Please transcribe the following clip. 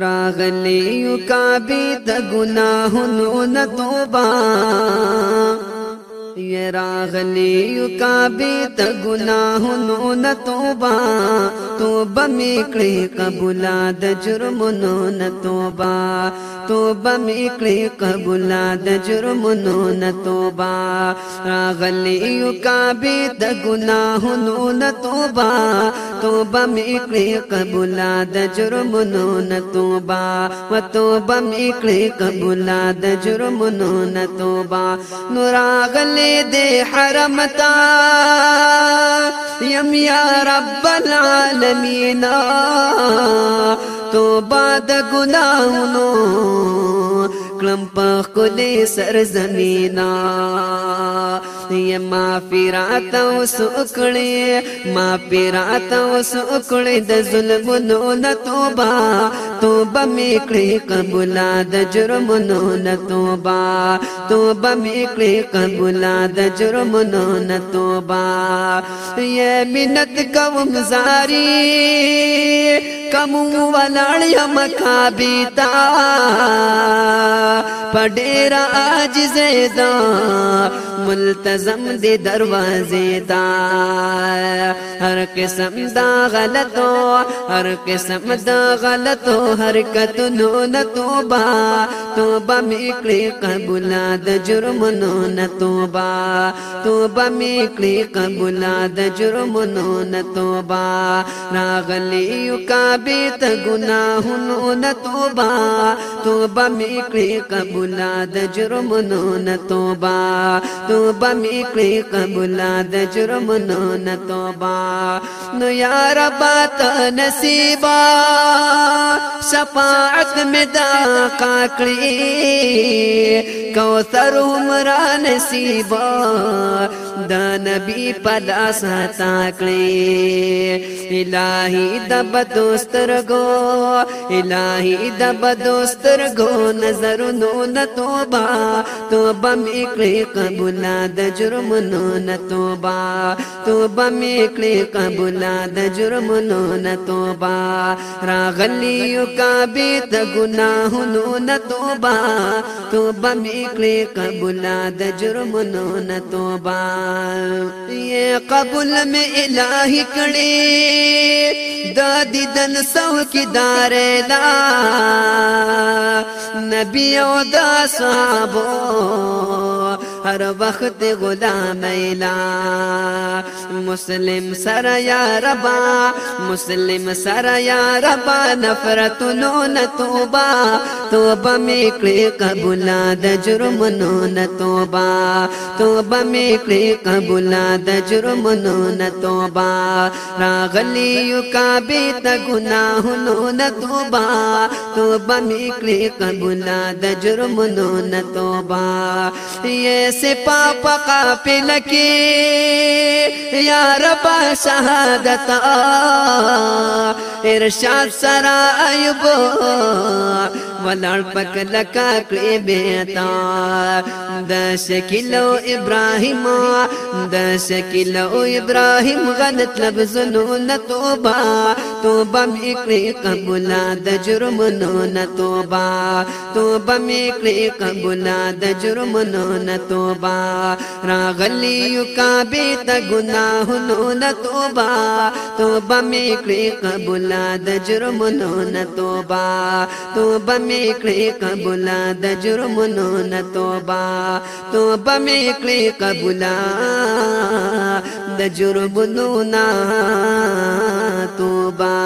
راغلی کا بھی د گناہونو نہ توبہ یہ راغلی کا بھی د گناہونو نہ توبہ توبہ می کړي قبول د جرمونو نہ توبہ توبہ می کړي قبول د جرمونو نہ توبہ راغلی کا بھی د گناہونو نہ توبہ توبہ میکڑی قبولا د جرم نو نہ توبہ و توبہ میکڑی قبولا د جرم نو نہ توبہ نور دے حرم تا یم یا رب العالمین توبہ د گناہ کلم په کله سر زمینا یا ما پیرات اوس وکړې ما پیرات اوس وکړې د ظلمونو نه توبه توبه مې کړې قبول د جرمونو نه توبه توبه مې کړې قبول د جرمونو نه توبه یا منت کوم زاری کمو ولاړ یم کابیتا پډېرا عاجز دا ملتزم دې دروازې دا هر قسم دا غلطو هر قسم دا غلطو حرکت نو نه توبه توبه مې کړې قبول د جرم نو نه توبه توبه مې کړې قبول د جرم نو نه توبه راغلی یو کابه ته ګناهونو نه توبه توبه مې کړې قبول बुला दुर्म नो न तो बा तूं बमी की कबूला दुर्म नो न نو یا رب تا نصیبا شفاعت می دا قاکڑی کوثر عمر نصیبا دا نبی پدا ساتا کڑی الہی دا بدوستر گو الہی دا بدوستر گو نظر نو نہ توبہ توبہ میکڑی قبول دا جرم نو نہ توبہ توبہ میکڑی قبول ګنا د جرمونو نه توبه راغلی یو کعبه د ګناهونو نه توبه توبه میکړي قبول د جرمونو نه توبه یې قبول می الہی کړي د دیدن سو کی دارلا نبی او د صحابه هر وخت غلام ایلا مسلم سر یا ربا مسلم سر یا ربا نفرت نو نتوبا توبه میکړي قبول د جرم نو نتوبا توبه میکړي قبول د جرم نو نتوبا راغلی یو کابه ته گناه نو نتوبا توبه میکړي قبول د جرم نو نتوبا یہ سے پاپ کا کی یا رب شہادت ارشاد سرا ایوب ولړ پک لکا کړې بیتا د شکلو ابراهیم د شکلو ابراهیم غلط لفظونو نه توبه توبه مې کړې قبول د جرمونو نه توبه توبه مې کړې قبول د جرمونو نه توبه راغلی یو کابه د ګناهونو نه توبه توبه مې کړې قبول قبولا د جرمونو نه توبه توبه مې کړې قبولا د جرمونو نه توبه توبه مې کړې قبولا د جرمونو نه توبه